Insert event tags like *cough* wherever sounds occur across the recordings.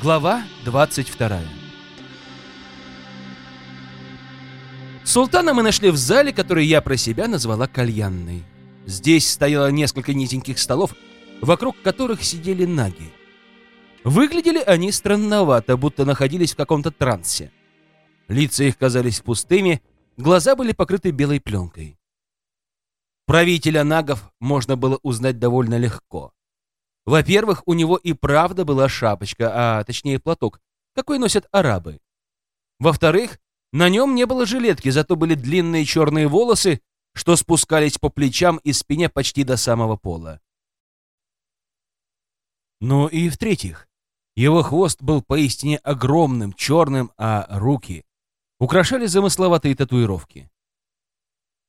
Глава 22 Султана мы нашли в зале, который я про себя назвала кальянной. Здесь стояло несколько низеньких столов, вокруг которых сидели наги. Выглядели они странновато, будто находились в каком-то трансе. Лица их казались пустыми, глаза были покрыты белой пленкой. Правителя нагов можно было узнать довольно легко. Во-первых, у него и правда была шапочка, а точнее платок, какой носят арабы. Во-вторых, на нем не было жилетки, зато были длинные черные волосы, что спускались по плечам и спине почти до самого пола. Ну и в-третьих, его хвост был поистине огромным, черным, а руки украшали замысловатые татуировки.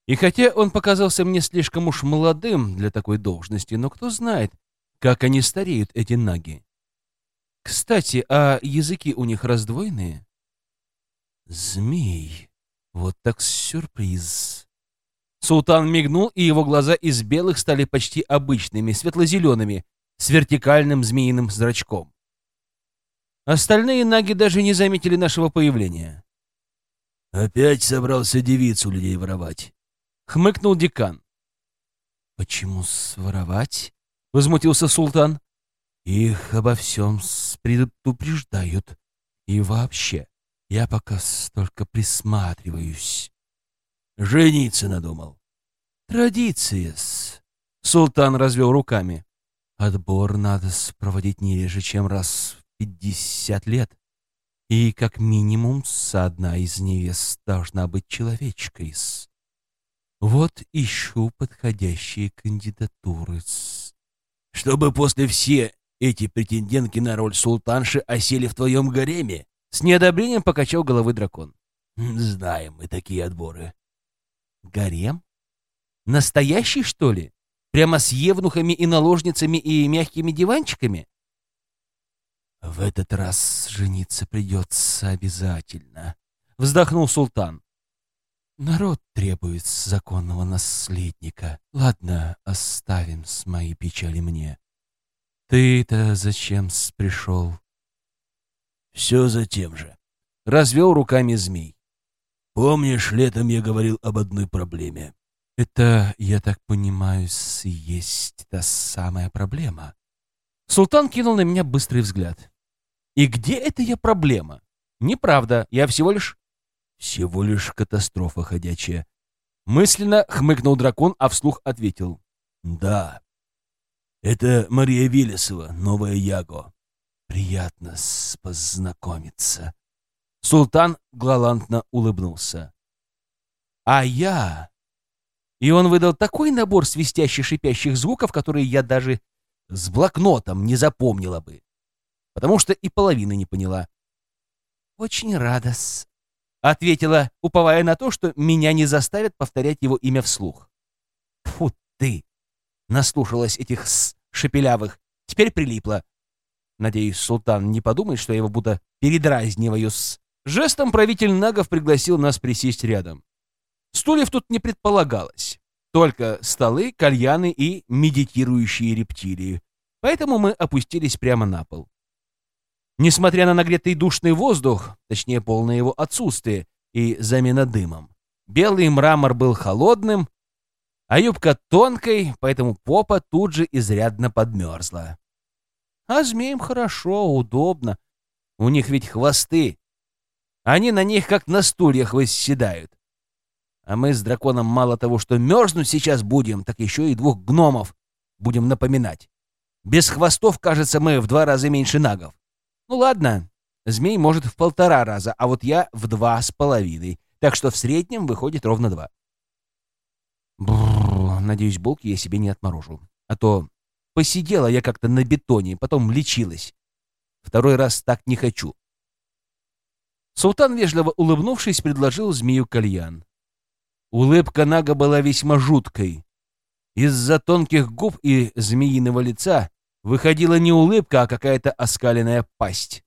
И хотя он показался мне слишком уж молодым для такой должности, но кто знает, как они стареют, эти наги. Кстати, а языки у них раздвоенные? Змей. Вот так сюрприз. Султан мигнул, и его глаза из белых стали почти обычными, светло-зелеными, с вертикальным змеиным зрачком. Остальные наги даже не заметили нашего появления. «Опять собрался девицу людей воровать», — хмыкнул декан. «Почему своровать?» — возмутился султан. «Их обо всем предупреждают. И вообще, я пока столько присматриваюсь». «Жениться надумал». «Традиция-с», — султан развел руками. «Отбор надо проводить не реже, чем раз в пятьдесят лет. И как минимум одна из невест должна быть человечкой. Вот ищу подходящие кандидатуры. чтобы после все эти претендентки на роль султанши осели в твоем гареме?» С неодобрением покачал головы дракон. «Знаем мы такие отборы». «Гарем? Настоящий, что ли? Прямо с евнухами и наложницами и мягкими диванчиками?» «В этот раз жениться придется обязательно», — вздохнул султан. Народ требует законного наследника. Ладно, оставим с моей печали мне. Ты-то зачем пришел? Все за тем же. Развел руками змей. Помнишь, летом я говорил об одной проблеме? Это, я так понимаю, есть та самая проблема. Султан кинул на меня быстрый взгляд. И где это я проблема? Неправда, я всего лишь всего лишь катастрофа ходячая. Мысленно хмыкнул дракон, а вслух ответил. Да. Это Мария Виллисова, новая Яго. Приятно познакомиться. Султан галантно улыбнулся. А я... И он выдал такой набор свистящих шипящих звуков, которые я даже с блокнотом не запомнила бы. Потому что и половины не поняла. Очень рада Ответила, уповая на то, что меня не заставят повторять его имя вслух. Фу ты! Наслушалась этих с шепелявых. Теперь прилипла. Надеюсь, султан не подумает, что я его будто передразниваю с... Жестом правитель Нагов пригласил нас присесть рядом. Стульев тут не предполагалось. Только столы, кальяны и медитирующие рептилии. Поэтому мы опустились прямо на пол. Несмотря на нагретый душный воздух, точнее полное его отсутствие и замена дымом, белый мрамор был холодным, а юбка тонкой, поэтому попа тут же изрядно подмерзла. А змеям хорошо, удобно. У них ведь хвосты. Они на них как на стульях восседают. А мы с драконом мало того, что мерзнуть сейчас будем, так еще и двух гномов будем напоминать. Без хвостов, кажется, мы в два раза меньше нагов. Ну ладно, змей может в полтора раза, а вот я в два с половиной. Так что в среднем выходит ровно два. Бррр, надеюсь, булки я себе не отморожу. А то посидела я как-то на бетоне, потом лечилась. Второй раз так не хочу. Султан, вежливо улыбнувшись, предложил змею кальян. Улыбка Нага была весьма жуткой. Из-за тонких губ и змеиного лица выходила не улыбка, а какая-то оскаленная пасть.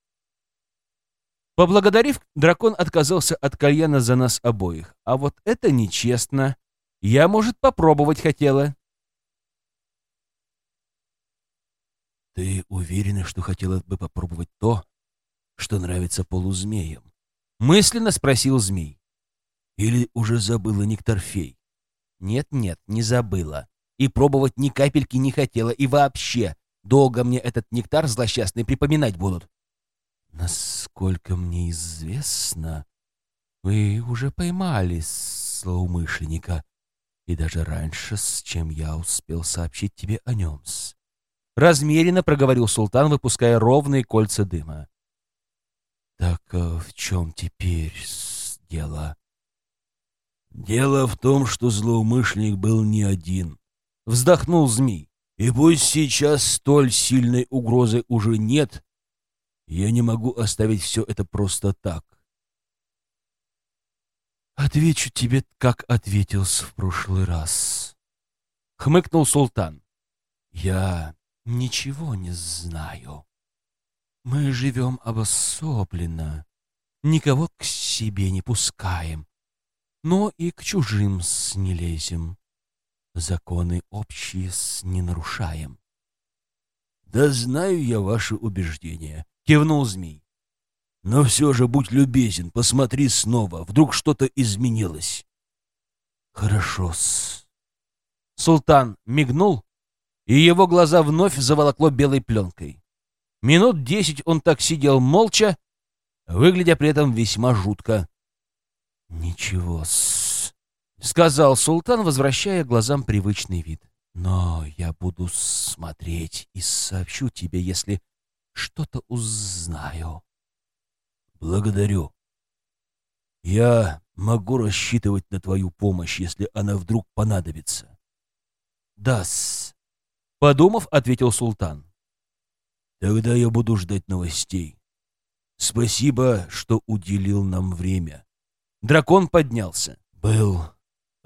Поблагодарив, дракон отказался от кальяна за нас обоих. А вот это нечестно. Я, может, попробовать хотела. Ты уверена, что хотела бы попробовать то, что нравится полузмеям? Мысленно спросил змей. Или уже забыла нектарфей? Нет-нет, не забыла. И пробовать ни капельки не хотела. И вообще, долго мне этот нектар злосчастный припоминать будут. Насколько мне известно, вы уже поймали злоумышленника. И даже раньше, с чем я успел сообщить тебе о нем. Размеренно проговорил султан, выпуская ровные кольца дыма. Так э, в чем теперь дело? Дело в том, что злоумышленник был не один. Вздохнул змей. И пусть сейчас столь сильной угрозы уже нет, я не могу оставить все это просто так. Отвечу тебе, как ответился в прошлый раз. Хмыкнул султан. Я ничего не знаю. Мы живем обособленно, никого к себе не пускаем, но и к чужим не лезем. Законы общие с не нарушаем. Да знаю я ваши убеждения, кивнул змей. Но все же будь любезен, посмотри снова, вдруг что-то изменилось. Хорошо-с. Султан мигнул, и его глаза вновь заволокло белой пленкой. Минут десять он так сидел молча, выглядя при этом весьма жутко. «Ничего-с», — сказал султан, возвращая глазам привычный вид. «Но я буду смотреть и сообщу тебе, если что-то узнаю». «Благодарю. Я могу рассчитывать на твою помощь, если она вдруг понадобится». «Да-с», — подумав, ответил султан. «Тогда я буду ждать новостей. Спасибо, что уделил нам время». Дракон поднялся. «Был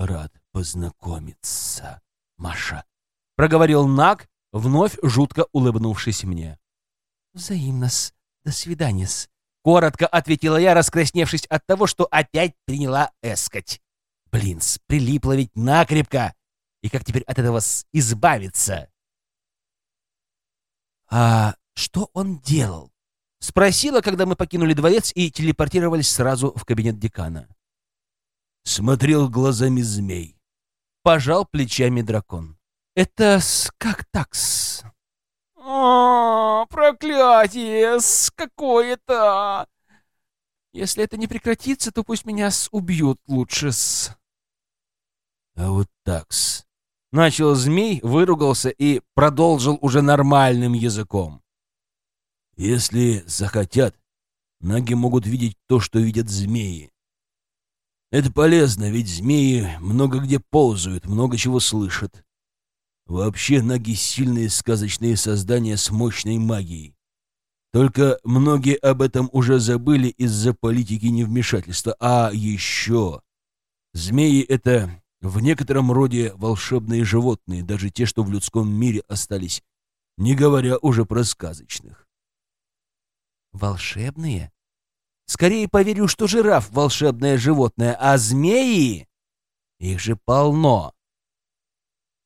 рад познакомиться, Маша», — проговорил Наг, вновь жутко улыбнувшись мне. «Взаимно-с. До свидания-с», Коротко ответила я, раскрасневшись от того, что опять приняла эскать. Блин, прилипла ведь накрепко. И как теперь от этого избавиться? «А что он делал?» — спросила, когда мы покинули дворец и телепортировались сразу в кабинет декана. «Смотрел глазами змей». Пожал плечами дракон. «Это как такс?» «О, проклятие! Какое-то! Если это не прекратится, то пусть меня убьют лучше-с!» «А вот такс!» Начал змей, выругался и продолжил уже нормальным языком. «Если захотят, ноги могут видеть то, что видят змеи. Это полезно, ведь змеи много где ползают, много чего слышат. Вообще наги — сильные сказочные создания с мощной магией. Только многие об этом уже забыли из-за политики невмешательства. А еще... Змеи — это в некотором роде волшебные животные, даже те, что в людском мире остались, не говоря уже про сказочных. Волшебные? Скорее поверю, что жираф — волшебное животное, а змеи... Их же полно.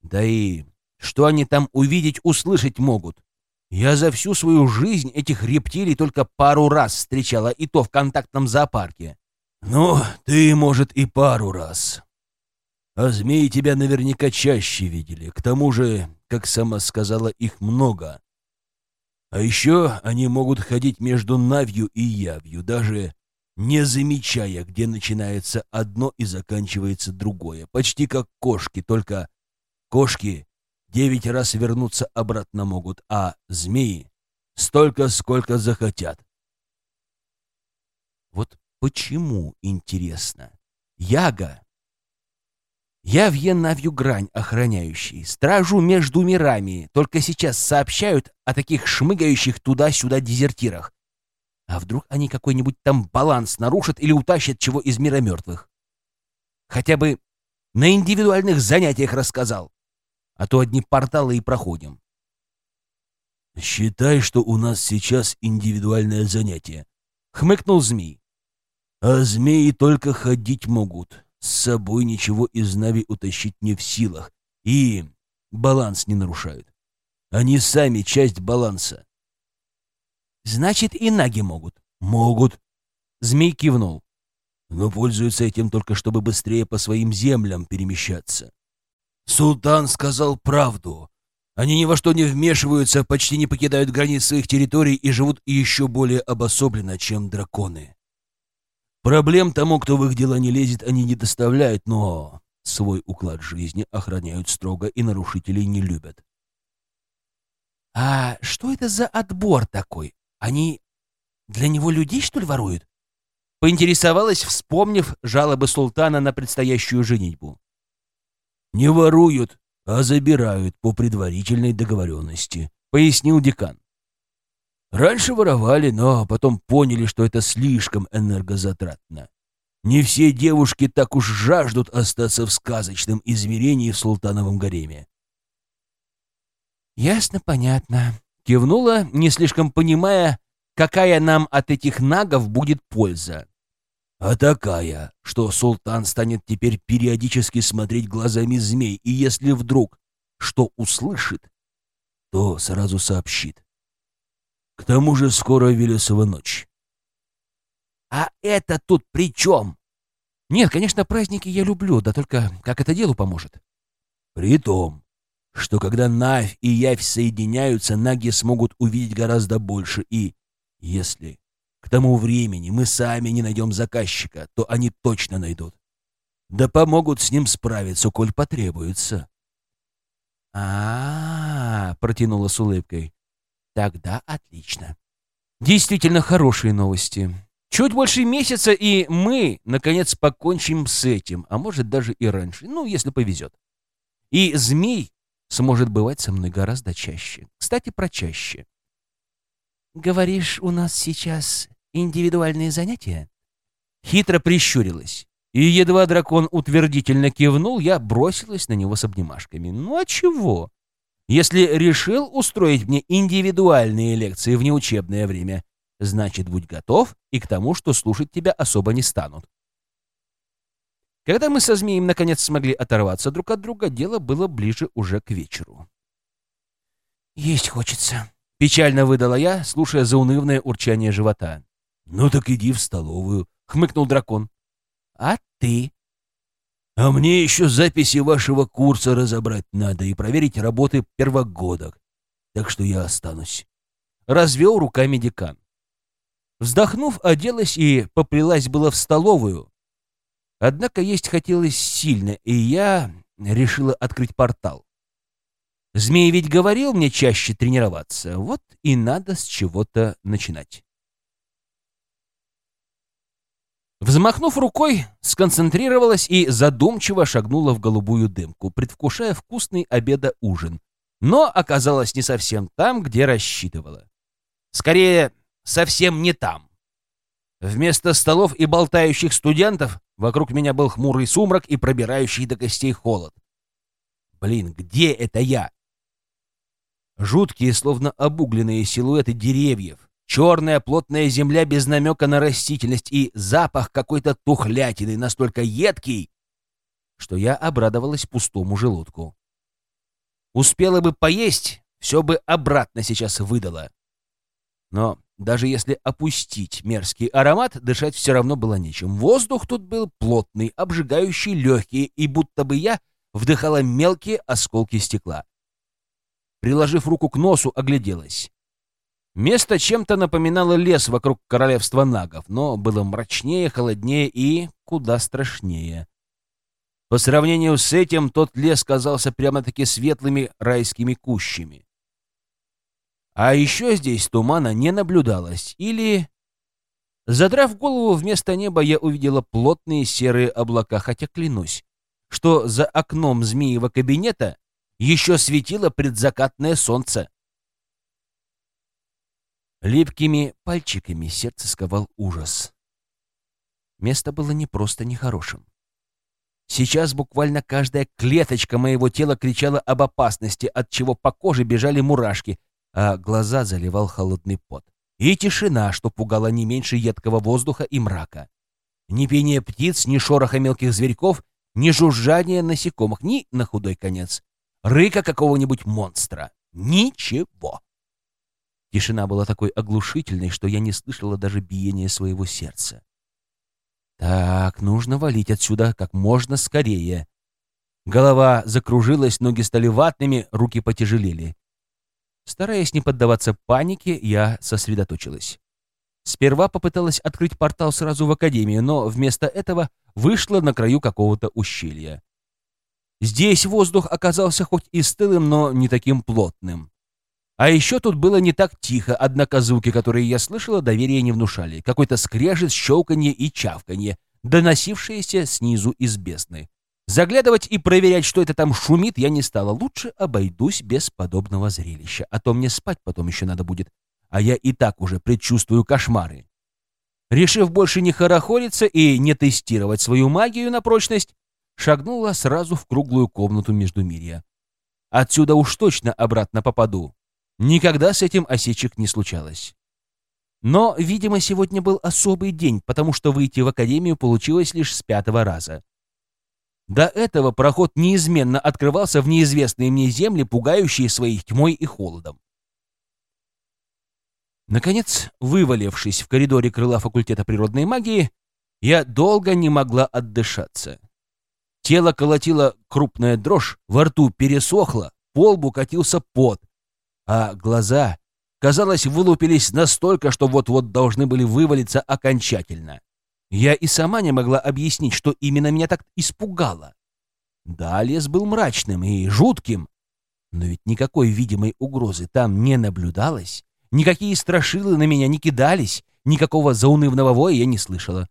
Да и что они там увидеть, услышать могут? Я за всю свою жизнь этих рептилий только пару раз встречала, и то в контактном зоопарке. Ну, ты, может, и пару раз. А змеи тебя наверняка чаще видели. К тому же, как сама сказала, их много. А еще они могут ходить между навью и явью, даже не замечая, где начинается одно и заканчивается другое. Почти как кошки, только кошки девять раз вернуться обратно могут, а змеи — столько, сколько захотят. Вот почему, интересно, Яга я в Енавью грань охраняющий, стражу между мирами, только сейчас сообщают о таких шмыгающих туда-сюда дезертирах. А вдруг они какой-нибудь там баланс нарушат или утащат чего из мира мертвых? Хотя бы на индивидуальных занятиях рассказал а то одни порталы и проходим. «Считай, что у нас сейчас индивидуальное занятие», — хмыкнул змей. «А змеи только ходить могут, с собой ничего из Нави утащить не в силах и баланс не нарушают. Они сами часть баланса. Значит, и наги могут. Могут. Змей кивнул. Но пользуются этим только, чтобы быстрее по своим землям перемещаться. Султан сказал правду. Они ни во что не вмешиваются, почти не покидают границ своих территорий и живут еще более обособленно, чем драконы. Проблем тому, кто в их дела не лезет, они не доставляют, но свой уклад жизни охраняют строго и нарушителей не любят. «А что это за отбор такой? Они для него людей, что ли, воруют?» Поинтересовалась, вспомнив жалобы султана на предстоящую женитьбу. «Не воруют, а забирают по предварительной договоренности», — пояснил декан. Раньше воровали, но потом поняли, что это слишком энергозатратно. Не все девушки так уж жаждут остаться в сказочном измерении в султановом гареме. «Ясно, понятно», — кивнула, не слишком понимая, какая нам от этих нагов будет польза. А такая, что султан станет теперь периодически смотреть глазами змей, и если вдруг что услышит, то сразу сообщит. К тому же скоро Велесова ночь. А это тут при чем? Нет, конечно, праздники я люблю, да только как это делу поможет? При том, что когда Навь и Явь соединяются, наги смогут увидеть гораздо больше, и если к тому времени мы сами не найдем заказчика, то они точно найдут. Да помогут с ним справиться, коль потребуется. А, -а, -а протянула с улыбкой. Тогда отлично. Действительно хорошие новости. Чуть больше месяца, и мы, наконец, покончим с этим, а может, даже и раньше, ну, если повезет. И змей сможет бывать со мной гораздо чаще. Кстати, про чаще. «Говоришь, у нас сейчас индивидуальные занятия?» Хитро прищурилась. И едва дракон утвердительно кивнул, я бросилась на него с обнимашками. «Ну а чего? Если решил устроить мне индивидуальные лекции в неучебное время, значит, будь готов и к тому, что слушать тебя особо не станут. Когда мы со змеем наконец смогли оторваться друг от друга, дело было ближе уже к вечеру. «Есть хочется», — печально выдала я, слушая заунывное урчание живота. «Ну так иди в столовую», — хмыкнул дракон. «А ты?» А мне еще записи вашего курса разобрать надо и проверить работы первогодок. Так что я останусь. Развел руками декан. Вздохнув, оделась и поплелась было в столовую. Однако есть хотелось сильно, и я решила открыть портал. Змей ведь говорил мне чаще тренироваться, вот и надо с чего-то начинать. Взмахнув рукой, сконцентрировалась и задумчиво шагнула в голубую дымку, предвкушая вкусный обеда-ужин, но оказалась не совсем там, где рассчитывала. Скорее, совсем не там. Вместо столов и болтающих студентов вокруг меня был хмурый сумрак и пробирающий до костей холод. Блин, где это я? Жуткие, словно обугленные силуэты деревьев, Черная плотная земля без намека на растительность и запах какой-то тухлятины настолько едкий, что я обрадовалась пустому желудку. Успела бы поесть, все бы обратно сейчас выдала. Но даже если опустить мерзкий аромат, дышать все равно было нечем. Воздух тут был плотный, обжигающий, легкий, и будто бы я вдыхала мелкие осколки стекла. Приложив руку к носу, огляделась. Место чем-то напоминало лес вокруг королевства нагов, но было мрачнее, холоднее и куда страшнее. По сравнению с этим, тот лес казался прямо-таки светлыми райскими кущами. А еще здесь тумана не наблюдалось, или... Задрав голову вместо неба, я увидела плотные серые облака, хотя клянусь, что за окном змеевого кабинета еще светило предзакатное солнце. Липкими пальчиками сердце сковал ужас. Место было не просто нехорошим. Сейчас буквально каждая клеточка моего тела кричала об опасности, от чего по коже бежали мурашки, а глаза заливал холодный пот. И тишина, что пугала не меньше едкого воздуха и мрака. Ни пения птиц, ни шороха мелких зверьков, ни жужжания насекомых, ни, на худой конец, рыка какого-нибудь монстра. Ничего. Тишина была такой оглушительной, что я не слышала даже биения своего сердца. Так, нужно валить отсюда как можно скорее. Голова закружилась, ноги стали ватными, руки потяжелели. Стараясь не поддаваться панике, я сосредоточилась. Сперва попыталась открыть портал сразу в Академию, но вместо этого вышла на краю какого-то ущелья. Здесь воздух оказался хоть и стылым, но не таким плотным. А еще тут было не так тихо, однако звуки, которые я слышала, доверия не внушали. Какой-то скрежет, щелканье и чавканье, доносившиеся снизу из бездны. Заглядывать и проверять, что это там шумит, я не стала. Лучше обойдусь без подобного зрелища, а то мне спать потом еще надо будет, а я и так уже предчувствую кошмары. Решив больше не хорохориться и не тестировать свою магию на прочность, шагнула сразу в круглую комнату между мирья. Отсюда уж точно обратно попаду. Никогда с этим осечек не случалось. Но, видимо, сегодня был особый день, потому что выйти в академию получилось лишь с пятого раза. До этого проход неизменно открывался в неизвестные мне земли, пугающие своей тьмой и холодом. Наконец, вывалившись в коридоре крыла факультета природной магии, я долго не могла отдышаться. Тело колотило крупная дрожь, во рту пересохло, по лбу катился пот, а глаза, казалось, вылупились настолько, что вот-вот должны были вывалиться окончательно. Я и сама не могла объяснить, что именно меня так испугало. Да, лес был мрачным и жутким, но ведь никакой видимой угрозы там не наблюдалось, никакие страшилы на меня не кидались, никакого заунывного воя я не слышала.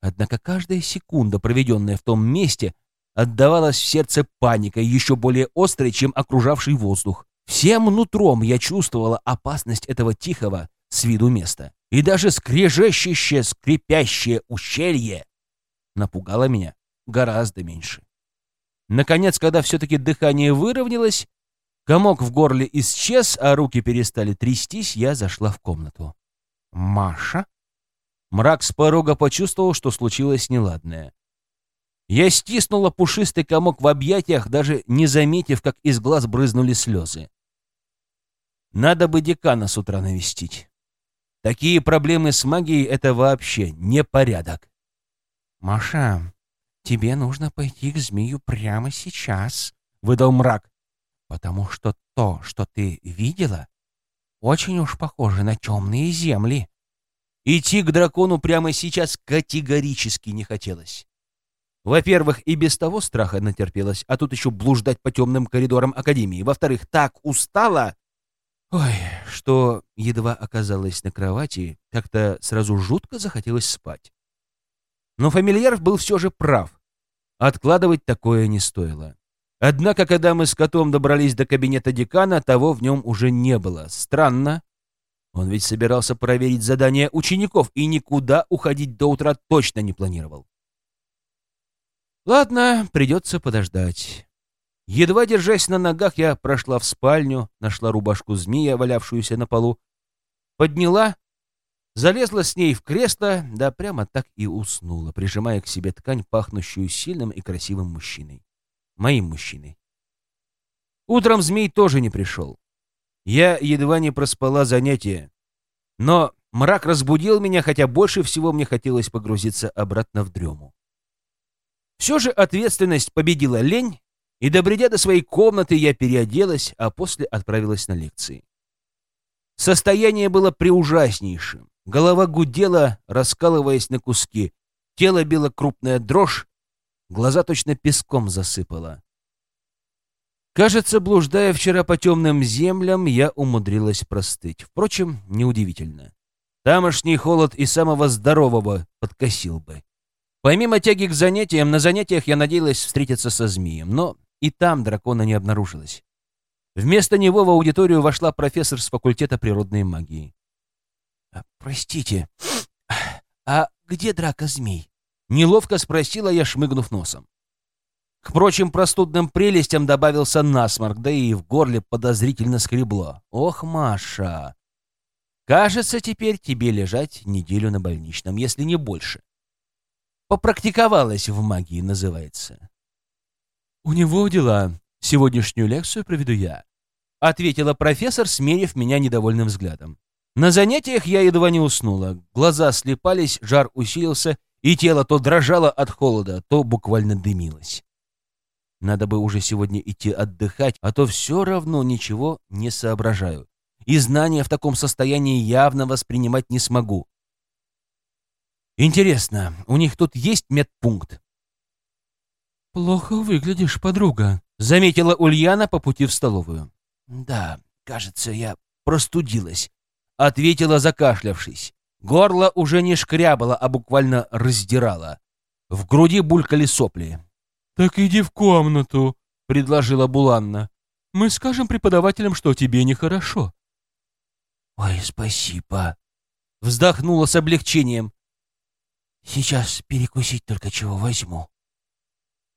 Однако каждая секунда, проведенная в том месте, отдавалась в сердце паникой, еще более острой, чем окружавший воздух. Всем нутром я чувствовала опасность этого тихого с виду места. И даже скрежещущее, скрипящее ущелье напугало меня гораздо меньше. Наконец, когда все-таки дыхание выровнялось, комок в горле исчез, а руки перестали трястись, я зашла в комнату. «Маша?» Мрак с порога почувствовал, что случилось неладное. Я стиснула пушистый комок в объятиях, даже не заметив, как из глаз брызнули слезы. Надо бы декана с утра навестить. Такие проблемы с магией — это вообще непорядок. «Маша, тебе нужно пойти к змею прямо сейчас», — выдал мрак, «потому что то, что ты видела, очень уж похоже на темные земли». Идти к дракону прямо сейчас категорически не хотелось. Во-первых, и без того страха натерпелась, а тут еще блуждать по темным коридорам Академии. Во-вторых, так устала, ой, что едва оказалась на кровати, как-то сразу жутко захотелось спать. Но фамильяр был все же прав. Откладывать такое не стоило. Однако, когда мы с котом добрались до кабинета декана, того в нем уже не было. Странно. Он ведь собирался проверить задания учеников и никуда уходить до утра точно не планировал. Ладно, придется подождать. Едва держась на ногах, я прошла в спальню, нашла рубашку змея, валявшуюся на полу, подняла, залезла с ней в кресло, да прямо так и уснула, прижимая к себе ткань, пахнущую сильным и красивым мужчиной. Моим мужчиной. Утром змей тоже не пришел. Я едва не проспала занятие, но мрак разбудил меня, хотя больше всего мне хотелось погрузиться обратно в дрему. Все же ответственность победила лень, и, добредя до своей комнаты, я переоделась, а после отправилась на лекции. Состояние было преужаснейшим. Голова гудела, раскалываясь на куски. Тело било крупная дрожь, глаза точно песком засыпало. Кажется, блуждая вчера по темным землям, я умудрилась простыть. Впрочем, неудивительно. Тамошний холод и самого здорового подкосил бы. Помимо тяги к занятиям, на занятиях я надеялась встретиться со змеем, но и там дракона не обнаружилось. Вместо него в аудиторию вошла профессор с факультета природной магии. «А, «Простите, *sniffs* а где драка змей?» Неловко спросила я, шмыгнув носом. К прочим простудным прелестям добавился насморк, да и в горле подозрительно скребло. «Ох, Маша! Кажется, теперь тебе лежать неделю на больничном, если не больше». Попрактиковалась в магии, называется. «У него дела. Сегодняшнюю лекцию проведу я», — ответила профессор, смерив меня недовольным взглядом. На занятиях я едва не уснула. Глаза слепались, жар усилился, и тело то дрожало от холода, то буквально дымилось. Надо бы уже сегодня идти отдыхать, а то все равно ничего не соображаю. И знания в таком состоянии явно воспринимать не смогу. Интересно, у них тут есть медпункт? «Плохо выглядишь, подруга», — заметила Ульяна по пути в столовую. «Да, кажется, я простудилась», — ответила, закашлявшись. Горло уже не шкрябало, а буквально раздирало. В груди булькали сопли. «Так иди в комнату», — предложила Буланна. «Мы скажем преподавателям, что тебе нехорошо». «Ой, спасибо», — вздохнула с облегчением. «Сейчас перекусить только чего возьму».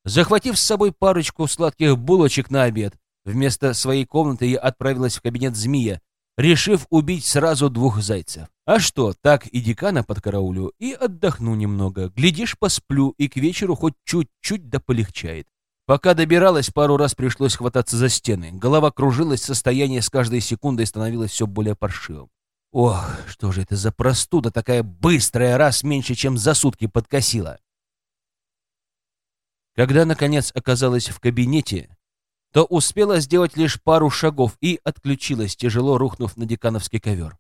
Захватив с собой парочку сладких булочек на обед, вместо своей комнаты я отправилась в кабинет змея, решив убить сразу двух зайцев. А что, так и декана под караулю, и отдохну немного. Глядишь, посплю, и к вечеру хоть чуть-чуть да полегчает. Пока добиралась, пару раз пришлось хвататься за стены. Голова кружилась, состояние с каждой секундой становилось все более паршивым. Ох, что же это за простуда такая быстрая, раз меньше, чем за сутки подкосила. Когда, наконец, оказалась в кабинете, то успела сделать лишь пару шагов и отключилась, тяжело рухнув на декановский ковер.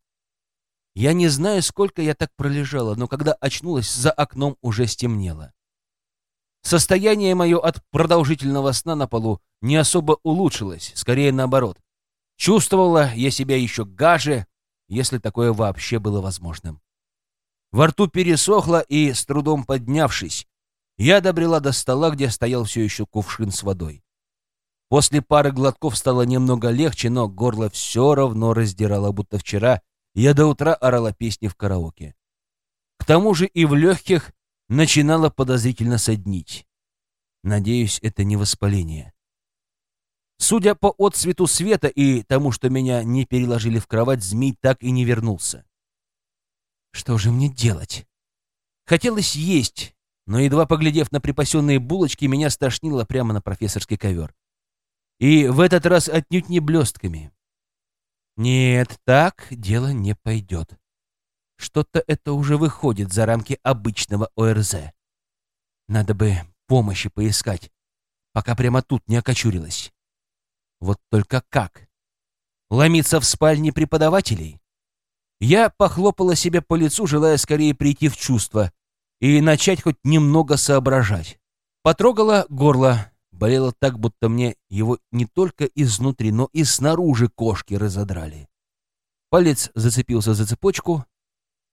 Я не знаю, сколько я так пролежала, но когда очнулась, за окном уже стемнело. Состояние мое от продолжительного сна на полу не особо улучшилось, скорее наоборот. Чувствовала я себя еще гаже, если такое вообще было возможным. Во рту пересохло, и, с трудом поднявшись, я добрела до стола, где стоял все еще кувшин с водой. После пары глотков стало немного легче, но горло все равно раздирало, будто вчера я до утра орала песни в караоке. К тому же и в легких начинало подозрительно соднить. Надеюсь, это не воспаление. Судя по отсвету света и тому, что меня не переложили в кровать, змей так и не вернулся. Что же мне делать? Хотелось есть, но, едва поглядев на припасенные булочки, меня стошнило прямо на профессорский ковер. И в этот раз отнюдь не блестками. Нет, так дело не пойдет. Что-то это уже выходит за рамки обычного ОРЗ. Надо бы помощи поискать, пока прямо тут не окочурилась. Вот только как? Ломиться в спальне преподавателей? Я похлопала себя по лицу, желая скорее прийти в чувство и начать хоть немного соображать. Потрогала горло, болело так, будто мне его не только изнутри, но и снаружи кошки разодрали. Палец зацепился за цепочку,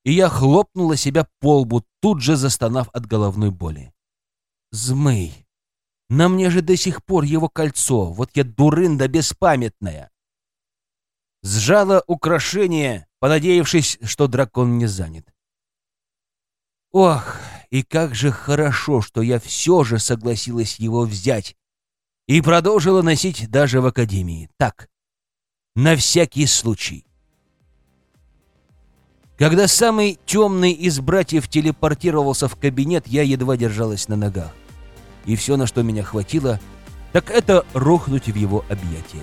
и я хлопнула себя по лбу, тут же застонав от головной боли. Змей! На мне же до сих пор его кольцо, вот я дурында беспамятная. Сжала украшение, понадеявшись, что дракон не занят. Ох, и как же хорошо, что я все же согласилась его взять и продолжила носить даже в академии. Так, на всякий случай. Когда самый темный из братьев телепортировался в кабинет, я едва держалась на ногах. И все, на что меня хватило, так это рухнуть в его объятия.